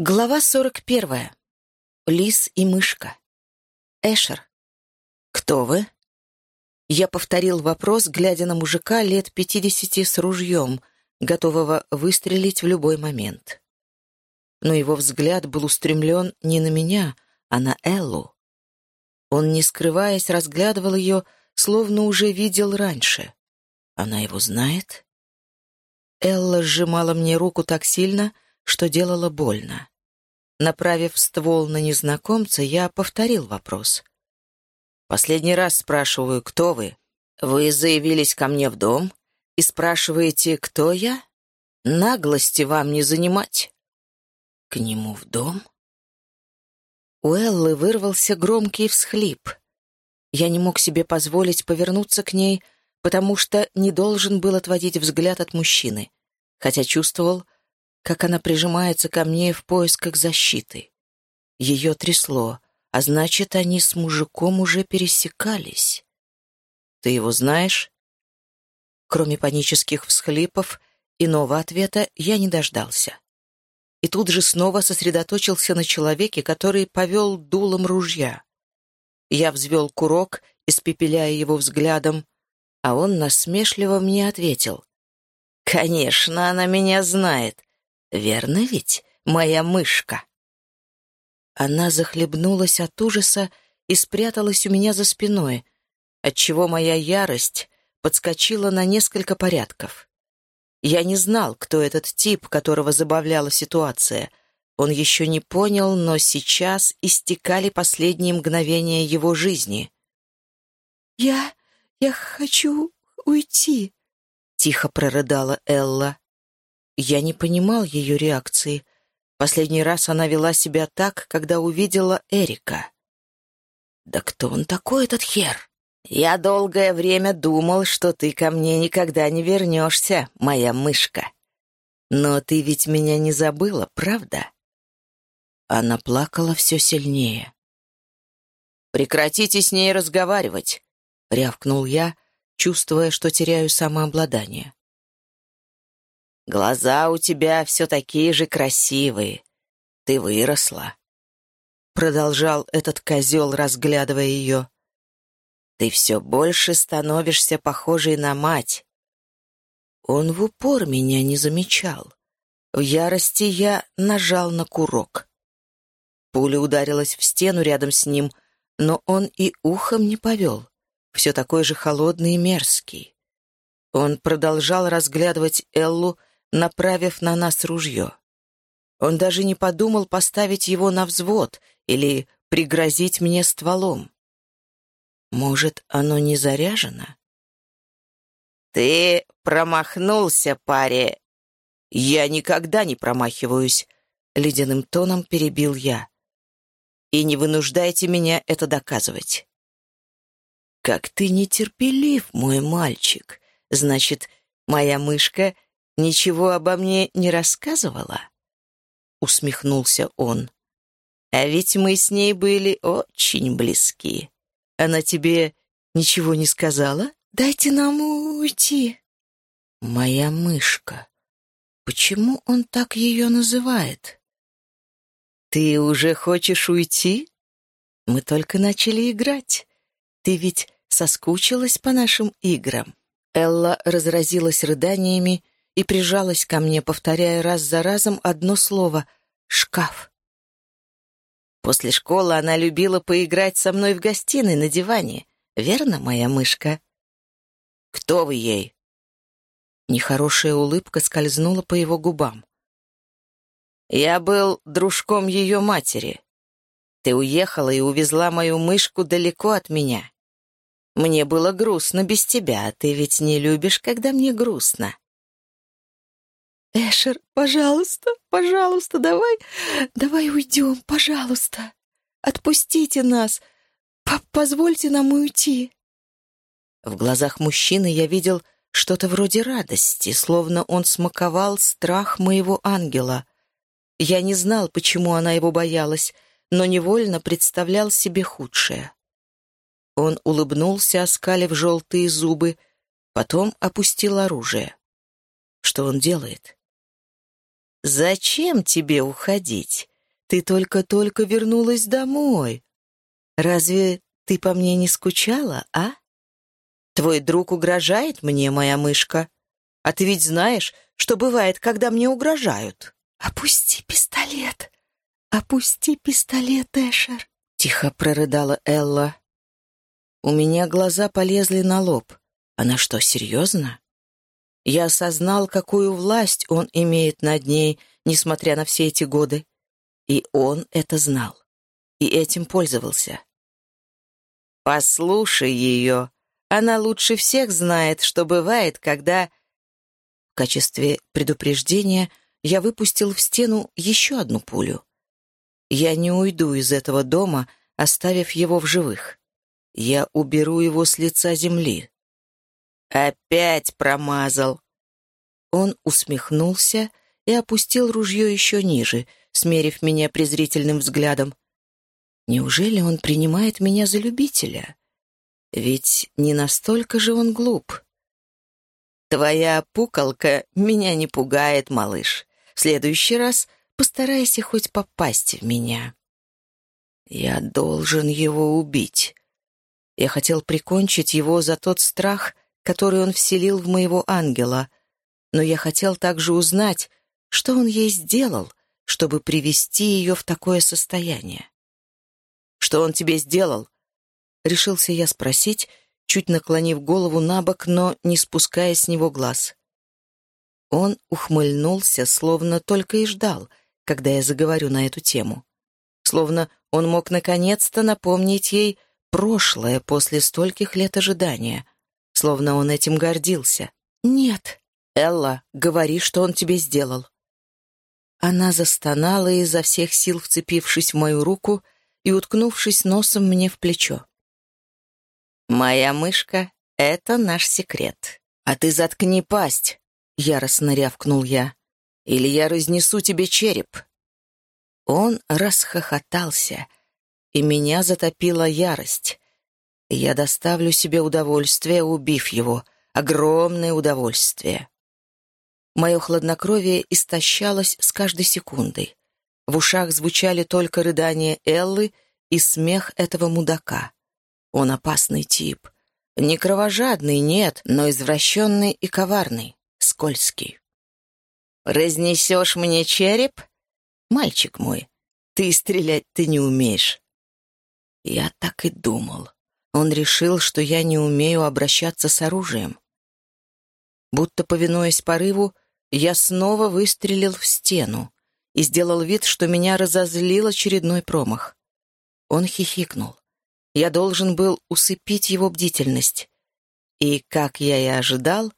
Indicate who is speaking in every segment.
Speaker 1: Глава 41. Лис и мышка. Эшер. «Кто вы?» Я повторил вопрос, глядя на мужика лет пятидесяти с ружьем, готового выстрелить в любой момент. Но его взгляд был устремлен не на меня, а на Эллу. Он, не скрываясь, разглядывал ее, словно уже видел раньше. Она его знает? Элла сжимала мне руку так сильно, что делало больно. Направив ствол на незнакомца, я повторил вопрос. «Последний раз спрашиваю, кто вы? Вы заявились ко мне в дом и спрашиваете, кто я? Наглости вам не занимать». «К нему в дом?» У Эллы вырвался громкий всхлип. Я не мог себе позволить повернуться к ней, потому что не должен был отводить взгляд от мужчины, хотя чувствовал, как она прижимается ко мне в поисках защиты. Ее трясло, а значит, они с мужиком уже пересекались. «Ты его знаешь?» Кроме панических всхлипов, иного ответа я не дождался. И тут же снова сосредоточился на человеке, который повел дулом ружья. Я взвел курок, испепеляя его взглядом, а он насмешливо мне ответил. «Конечно, она меня знает. Верно ведь, моя мышка?» Она захлебнулась от ужаса и спряталась у меня за спиной, отчего моя ярость подскочила на несколько порядков. Я не знал, кто этот тип, которого забавляла ситуация. Он еще не понял, но сейчас истекали последние мгновения его жизни.
Speaker 2: «Я... я хочу уйти», — тихо прорыдала Элла.
Speaker 1: Я не понимал ее реакции. Последний раз она вела себя так, когда увидела Эрика. «Да кто он такой, этот хер? Я долгое время думал, что ты ко мне никогда не вернешься, моя мышка. Но ты ведь меня не забыла, правда?» Она плакала все сильнее. «Прекратите с ней разговаривать», — рявкнул я, чувствуя, что теряю самообладание. Глаза у тебя все такие же красивые. Ты выросла. Продолжал этот козел, разглядывая ее. Ты все больше становишься похожей на мать. Он в упор меня не замечал. В ярости я нажал на курок. Пуля ударилась в стену рядом с ним, но он и ухом не повел. Все такой же холодный и мерзкий. Он продолжал разглядывать Эллу, направив на нас ружье. Он даже не подумал поставить его на взвод или пригрозить мне стволом. Может, оно не заряжено? «Ты промахнулся, паре!» «Я никогда не промахиваюсь», — ледяным тоном перебил я. «И не вынуждайте меня это доказывать». «Как ты нетерпелив, мой мальчик! Значит, моя мышка ничего обо мне не рассказывала?» Усмехнулся он. «А ведь мы с ней были очень близки. Она тебе ничего не сказала? Дайте нам уйти». «Моя мышка. Почему он так ее называет?» «Ты уже хочешь уйти? Мы только начали играть. Ты ведь соскучилась по нашим играм?» Элла разразилась рыданиями и прижалась ко мне, повторяя раз за разом одно слово — «шкаф». После школы она любила поиграть со мной в гостиной на диване. Верно, моя мышка? Кто вы ей? Нехорошая улыбка скользнула по его губам. Я был дружком ее матери. Ты уехала и увезла мою мышку далеко от меня. Мне было грустно без тебя, а ты ведь не любишь, когда мне грустно.
Speaker 2: «Эшер, пожалуйста, пожалуйста, давай, давай уйдем, пожалуйста. Отпустите нас, П позвольте нам уйти».
Speaker 1: В глазах мужчины я видел что-то вроде радости, словно он смаковал страх моего ангела. Я не знал, почему она его боялась, но невольно представлял себе худшее. Он улыбнулся, оскалив желтые зубы, потом опустил оружие. Что он делает? «Зачем тебе уходить? ты только-только вернулась домой. Разве ты по мне не скучала, а? Твой друг угрожает мне, моя мышка. А ты ведь знаешь, что бывает, когда мне угрожают.
Speaker 2: «Опусти пистолет! Опусти пистолет, Эшер!»
Speaker 1: — тихо прорыдала Элла. У меня глаза полезли на лоб. Она что, серьезно? Я осознал, какую власть он имеет над ней, несмотря на все эти годы. И он это знал. И этим пользовался. «Послушай ее. Она лучше всех знает, что бывает, когда...» В качестве предупреждения я выпустил в стену еще одну пулю. Я не уйду из этого дома, оставив его в живых. Я уберу его с лица земли. Опять промазал. Он усмехнулся и опустил ружье еще ниже, смерив меня презрительным взглядом. Неужели он принимает меня за любителя? Ведь не настолько же он глуп. Твоя пукалка меня не пугает, малыш. В следующий раз постарайся хоть попасть в меня. Я должен его убить. Я хотел прикончить его за тот страх, который он вселил в моего ангела, но я хотел также узнать, что он ей сделал, чтобы привести ее в такое состояние. «Что он тебе сделал?» Решился я спросить, чуть наклонив голову на бок, но не спуская с него глаз. Он ухмыльнулся, словно только и ждал, когда я заговорю на эту тему. Словно он мог наконец-то напомнить ей прошлое после стольких лет ожидания. Словно он этим гордился. «Нет, Элла, говори, что он тебе сделал». Она застонала изо всех сил, вцепившись в мою руку и уткнувшись носом мне в плечо. «Моя мышка — это наш секрет. А ты заткни пасть!» — яростно рявкнул я. «Или я разнесу тебе череп». Он расхохотался, и меня затопила ярость. Я доставлю себе удовольствие, убив его, огромное удовольствие. Мое хладнокровие истощалось с каждой секундой. В ушах звучали только рыдания Эллы и смех этого мудака. Он опасный тип. Не кровожадный, нет, но извращенный и коварный скользкий. «Разнесешь мне череп? Мальчик мой, ты стрелять ты не умеешь». Я так и думал. Он решил, что я не умею обращаться с оружием. Будто повинуясь порыву, я снова выстрелил в стену и сделал вид, что меня разозлил очередной промах. Он хихикнул. Я должен был усыпить его бдительность. И, как я и ожидал,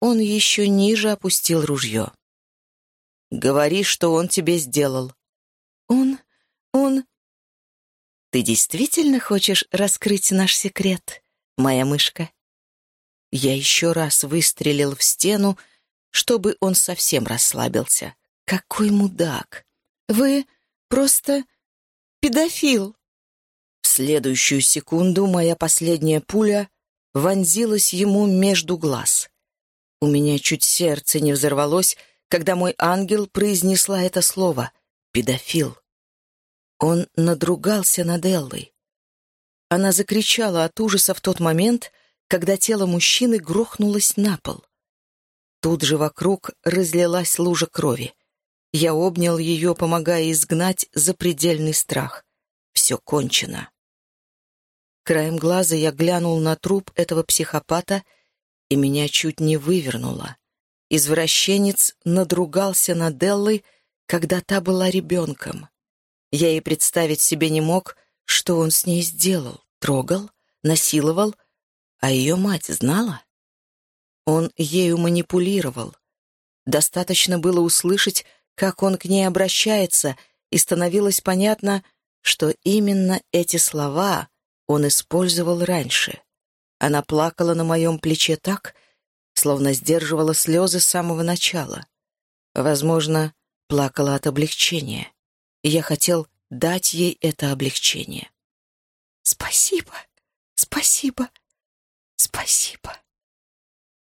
Speaker 1: он еще ниже опустил ружье. «Говори, что он тебе сделал».
Speaker 2: «Он... он...»
Speaker 1: «Ты действительно хочешь раскрыть наш секрет, моя мышка?» Я еще раз выстрелил в стену, чтобы он совсем расслабился. «Какой мудак!»
Speaker 2: «Вы просто педофил!»
Speaker 1: В следующую секунду моя последняя пуля вонзилась ему между глаз. У меня чуть сердце не взорвалось, когда мой ангел произнесла это слово «педофил». Он надругался над Эллой. Она закричала от ужаса в тот момент, когда тело мужчины грохнулось на пол. Тут же вокруг разлилась лужа крови. Я обнял ее, помогая изгнать запредельный страх. Все кончено. Краем глаза я глянул на труп этого психопата — и меня чуть не вывернуло. Извращенец надругался над Эллой, когда та была ребенком. Я и представить себе не мог, что он с ней сделал, трогал, насиловал, а ее мать знала? Он ею манипулировал. Достаточно было услышать, как он к ней обращается, и становилось понятно, что именно эти слова он использовал раньше. Она плакала на моем плече так, словно сдерживала слезы с самого начала. Возможно, плакала от облегчения. И я хотел дать ей это облегчение.
Speaker 2: «Спасибо, спасибо, спасибо».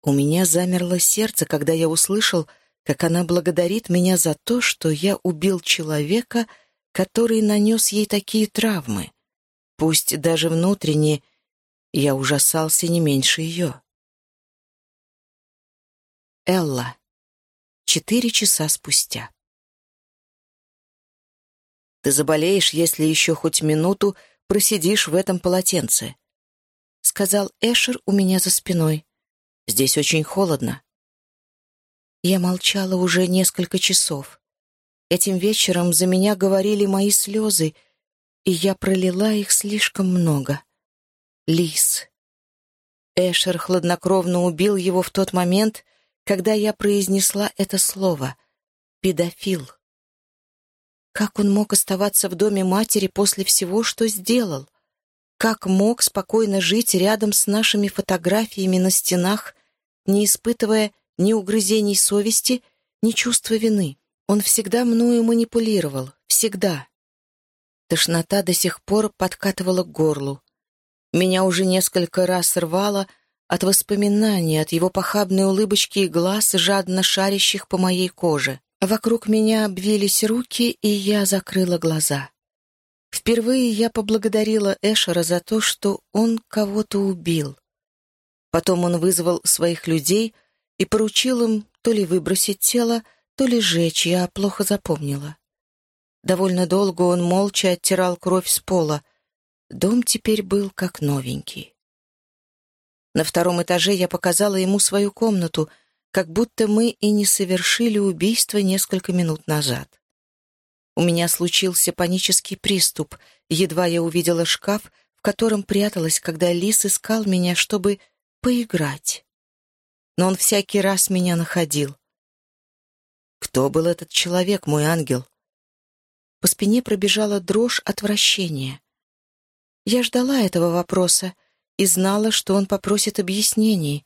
Speaker 1: У меня замерло сердце, когда я услышал, как она благодарит меня за то, что я убил человека, который нанес ей такие травмы. Пусть даже внутренне я ужасался не меньше ее. Элла. Четыре часа спустя. Ты заболеешь, если еще хоть минуту просидишь в этом полотенце», — сказал Эшер у меня за спиной. «Здесь очень холодно». Я молчала уже несколько часов. Этим вечером за меня говорили мои слезы, и я пролила их слишком много. Лис. Эшер хладнокровно убил его в тот момент, когда я произнесла это слово — «педофил». Как он мог оставаться в доме матери после всего, что сделал? Как мог спокойно жить рядом с нашими фотографиями на стенах, не испытывая ни угрызений совести, ни чувства вины? Он всегда мною манипулировал, всегда. Тошнота до сих пор подкатывала к горлу. Меня уже несколько раз рвало от воспоминаний, от его похабной улыбочки и глаз, жадно шарящих по моей коже. Вокруг меня обвились руки, и я закрыла глаза. Впервые я поблагодарила Эшера за то, что он кого-то убил. Потом он вызвал своих людей и поручил им то ли выбросить тело, то ли сжечь, я плохо запомнила. Довольно долго он молча оттирал кровь с пола. Дом теперь был как новенький. На втором этаже я показала ему свою комнату — как будто мы и не совершили убийство несколько минут назад. У меня случился панический приступ, едва я увидела шкаф, в котором пряталась, когда лис искал меня, чтобы поиграть. Но он всякий раз меня находил. Кто был этот человек, мой ангел? По спине пробежала дрожь отвращения. Я ждала этого вопроса и знала, что он попросит объяснений,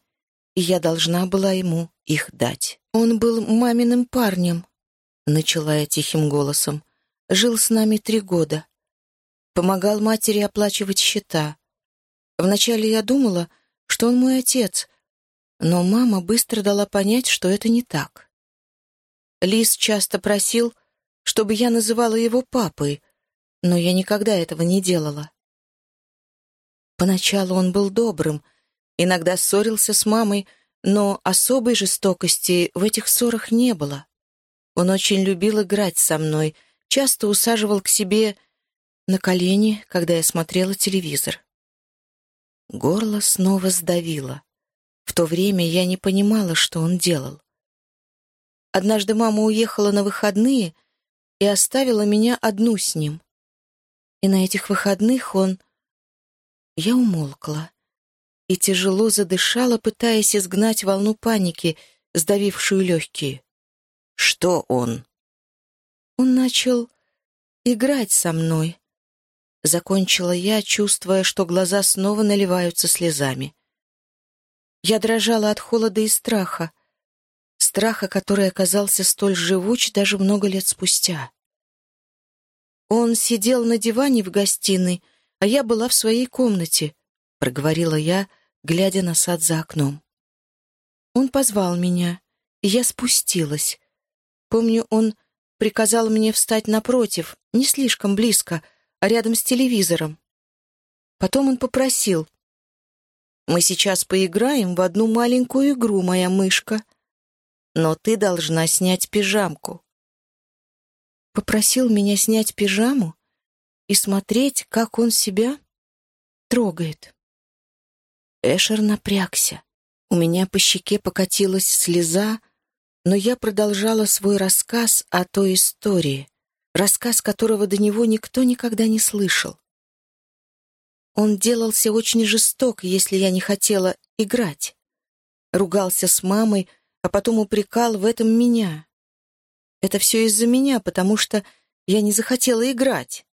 Speaker 1: и я должна была ему их дать. «Он был маминым парнем», — начала я тихим голосом. «Жил с нами три года. Помогал матери оплачивать счета. Вначале я думала, что он мой отец, но мама быстро дала понять, что это не так. Лис часто просил, чтобы я называла его папой, но я никогда этого не делала. Поначалу он был добрым — Иногда ссорился с мамой, но особой жестокости в этих ссорах не было. Он очень любил играть со мной, часто усаживал к себе на колени, когда я смотрела телевизор. Горло снова сдавило. В то время я не понимала, что он делал. Однажды мама уехала на выходные и оставила меня одну с ним. И на этих выходных он... Я умолкла и тяжело задышала, пытаясь изгнать волну паники, сдавившую легкие. «Что он?» «Он начал играть со мной», — закончила я, чувствуя, что глаза снова наливаются слезами. Я дрожала от холода и страха, страха, который оказался столь живуч даже много лет спустя. Он сидел на диване в гостиной, а я была в своей комнате —— проговорила я, глядя на сад за окном. Он позвал меня, и я спустилась. Помню, он приказал мне встать напротив, не слишком близко, а рядом с телевизором. Потом он попросил. «Мы сейчас поиграем в одну маленькую игру, моя мышка, но ты должна снять пижамку». Попросил меня снять пижаму и смотреть, как он себя трогает. Эшер напрягся. У меня по щеке покатилась слеза, но я продолжала свой рассказ о той истории, рассказ которого до него никто никогда не слышал. Он делался очень жесток, если я не хотела играть. Ругался с мамой, а потом упрекал в этом меня. Это все из-за меня, потому что я не захотела играть.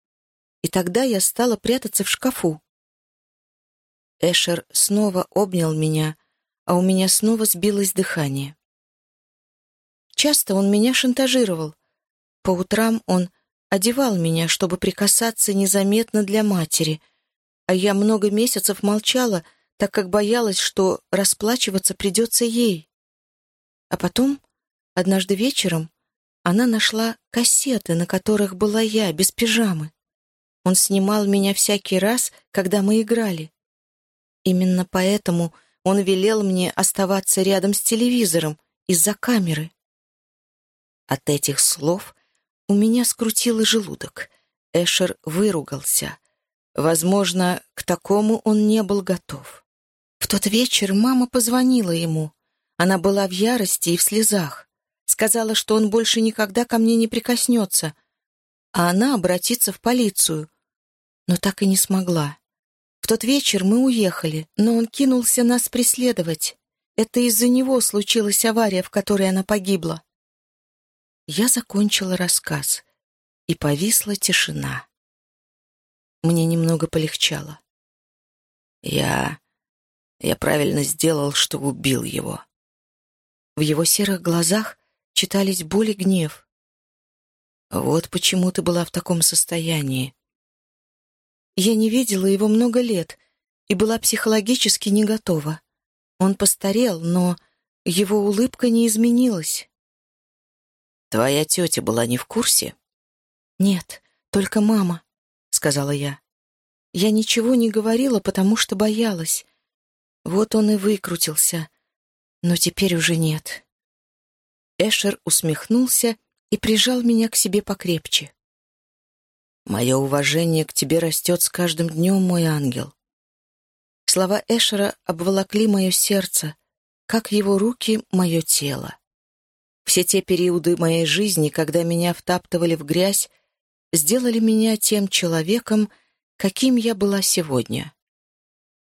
Speaker 1: И тогда я стала прятаться в шкафу. Эшер снова обнял меня, а у меня снова сбилось дыхание. Часто он меня шантажировал. По утрам он одевал меня, чтобы прикасаться незаметно для матери, а я много месяцев молчала, так как боялась, что расплачиваться придется ей. А потом, однажды вечером, Она нашла кассеты, на которых была я, без пижамы. Он снимал меня всякий раз, когда мы играли. Именно поэтому он велел мне оставаться рядом с телевизором из-за камеры. От этих слов у меня скрутило желудок. Эшер выругался. Возможно, к такому он не был готов. В тот вечер мама позвонила ему. Она была в ярости и в слезах. Сказала, что он больше никогда ко мне не прикоснется, а она обратится в полицию. Но так и не смогла. В тот вечер мы уехали, но он кинулся нас преследовать. Это из-за него случилась авария, в которой она погибла. Я закончила рассказ, и повисла тишина. Мне немного полегчало. Я... я правильно сделал, что убил его. В его серых глазах читались боль и гнев. Вот почему ты была в таком состоянии. Я не видела его много лет и была психологически не готова. Он постарел, но его улыбка не изменилась. «Твоя тетя была не в курсе?» «Нет, только мама», — сказала я. Я ничего не говорила, потому что боялась. Вот он и выкрутился. Но теперь уже нет. Эшер усмехнулся и прижал меня к себе покрепче. «Мое уважение к тебе растет с каждым днем, мой ангел». Слова Эшера обволокли мое сердце, как его руки — мое тело. Все те периоды моей жизни, когда меня втаптывали в грязь, сделали меня тем человеком, каким я была сегодня.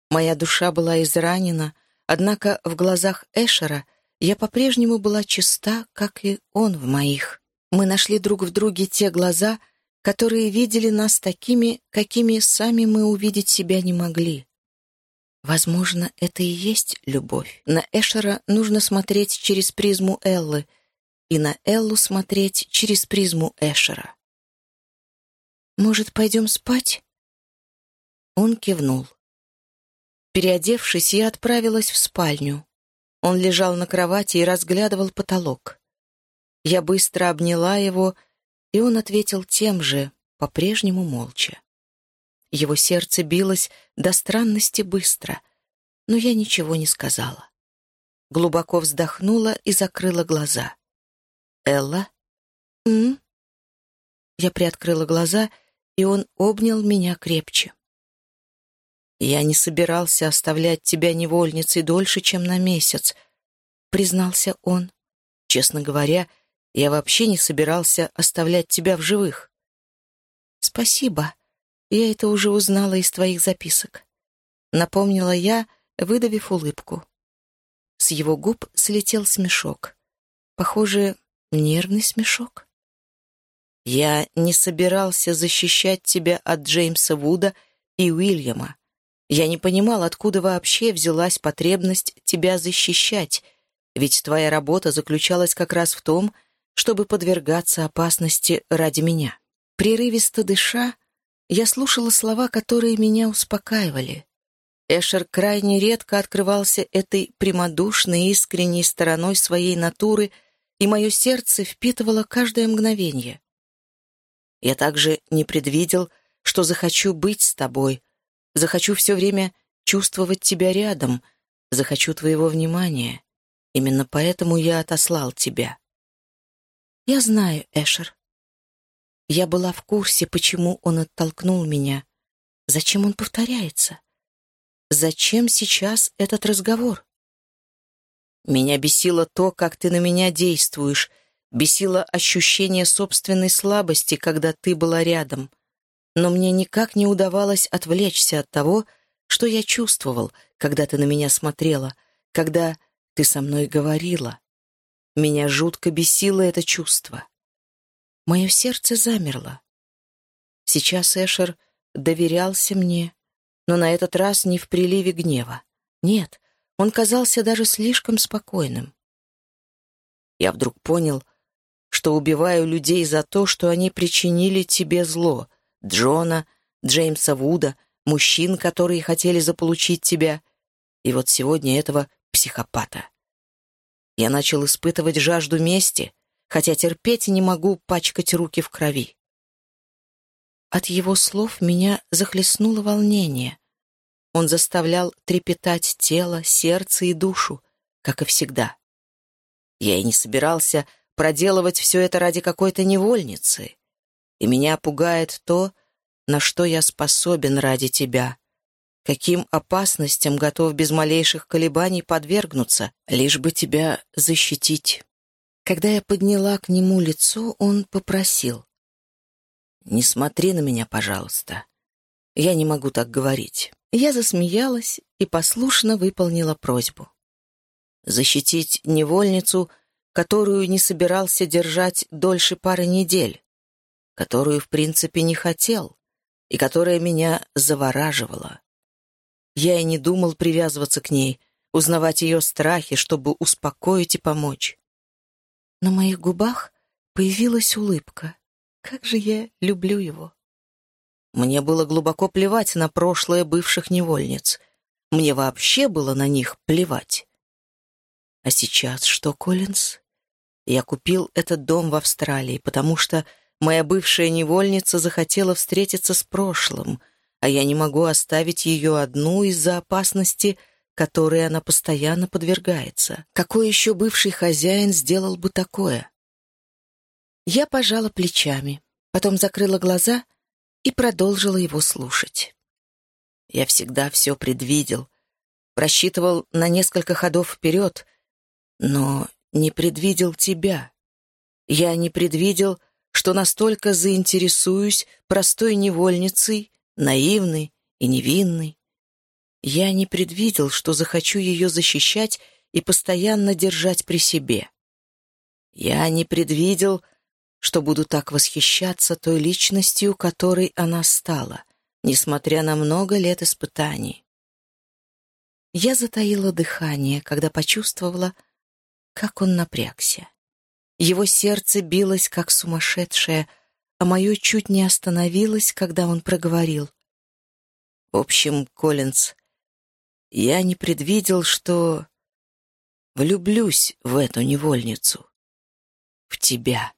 Speaker 1: Моя душа была изранена, однако в глазах Эшера я по-прежнему была чиста, как и он в моих. Мы нашли друг в друге те глаза, которые видели нас такими, какими сами мы увидеть себя не могли. Возможно, это и есть любовь. На Эшера нужно смотреть через призму Эллы, и на Эллу смотреть через призму Эшера. «Может, пойдем спать?» Он кивнул. Переодевшись, я отправилась в спальню. Он лежал на кровати и разглядывал потолок. Я быстро обняла его, и он ответил тем же, по-прежнему молча. Его сердце билось до странности быстро, но я ничего не сказала. Глубоко вздохнула и закрыла глаза. «Элла?» «М?», Я приоткрыла глаза, и он обнял меня крепче. «Я не собирался оставлять тебя невольницей дольше, чем на месяц», — признался он. «Честно говоря, я вообще не собирался оставлять тебя в живых». «Спасибо. Я это уже узнала из твоих записок», — напомнила я, выдавив улыбку. С его губ слетел смешок. Похоже, нервный смешок. «Я не собирался защищать тебя от Джеймса Вуда и Уильяма. Я не понимал, откуда вообще взялась потребность тебя защищать, ведь твоя работа заключалась как раз в том, чтобы подвергаться опасности ради меня. Прерывисто дыша, я слушала слова, которые меня успокаивали. Эшер крайне редко открывался этой прямодушной, искренней стороной своей натуры, и мое сердце впитывало каждое мгновение. Я также не предвидел, что захочу быть с тобой, Захочу все время чувствовать тебя рядом, захочу твоего внимания. Именно поэтому я отослал тебя. Я знаю, Эшер. Я была в курсе, почему он оттолкнул меня. Зачем он повторяется? Зачем сейчас этот разговор? Меня бесило то, как ты на меня действуешь, бесило ощущение собственной слабости, когда ты была рядом но мне никак не удавалось отвлечься от того, что я чувствовал, когда ты на меня смотрела, когда ты со мной говорила. Меня жутко бесило это чувство. Мое сердце замерло. Сейчас Эшер доверялся мне, но на этот раз не в приливе гнева. Нет, он казался даже слишком спокойным. Я вдруг понял, что убиваю людей за то, что они причинили тебе зло — Джона, Джеймса Вуда, мужчин, которые хотели заполучить тебя, и вот сегодня этого психопата. Я начал испытывать жажду мести, хотя терпеть не могу пачкать руки в крови. От его слов меня захлестнуло волнение. Он заставлял трепетать тело, сердце и душу, как и всегда. Я и не собирался проделывать все это ради какой-то невольницы. И меня пугает то, на что я способен ради тебя, каким опасностям готов без малейших колебаний подвергнуться, лишь бы тебя защитить. Когда я подняла к нему лицо, он попросил. «Не смотри на меня, пожалуйста. Я не могу так говорить». Я засмеялась и послушно выполнила просьбу. Защитить невольницу, которую не собирался держать дольше пары недель, которую, в принципе, не хотел, и которая меня завораживала. Я и не думал привязываться к ней, узнавать ее страхи, чтобы успокоить и помочь. На моих губах появилась улыбка. Как же я люблю его. Мне было глубоко плевать на прошлое бывших невольниц. Мне вообще было на них плевать. А сейчас что, Коллинз? Я купил этот дом в Австралии, потому что моя бывшая невольница захотела встретиться с прошлым, а я не могу оставить ее одну из-за опасности, которой она постоянно подвергается. Какой еще бывший хозяин сделал бы такое? Я пожала плечами, потом закрыла глаза — и продолжила его слушать. Я всегда все предвидел, просчитывал на несколько ходов вперед, но не предвидел тебя. Я не предвидел, что настолько заинтересуюсь простой невольницей, наивной и невинной. Я не предвидел, что захочу ее защищать и постоянно держать при себе. Я не предвидел, что буду так восхищаться той личностью, которой она стала, несмотря на много лет испытаний. Я затаила дыхание, когда почувствовала, как он напрягся. Его сердце билось, как сумасшедшее, а мое чуть не остановилось, когда он проговорил. В общем, Коллинз, я не предвидел, что влюблюсь в эту невольницу, в тебя.